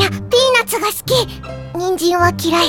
やピーナッツが好き。人参は嫌い。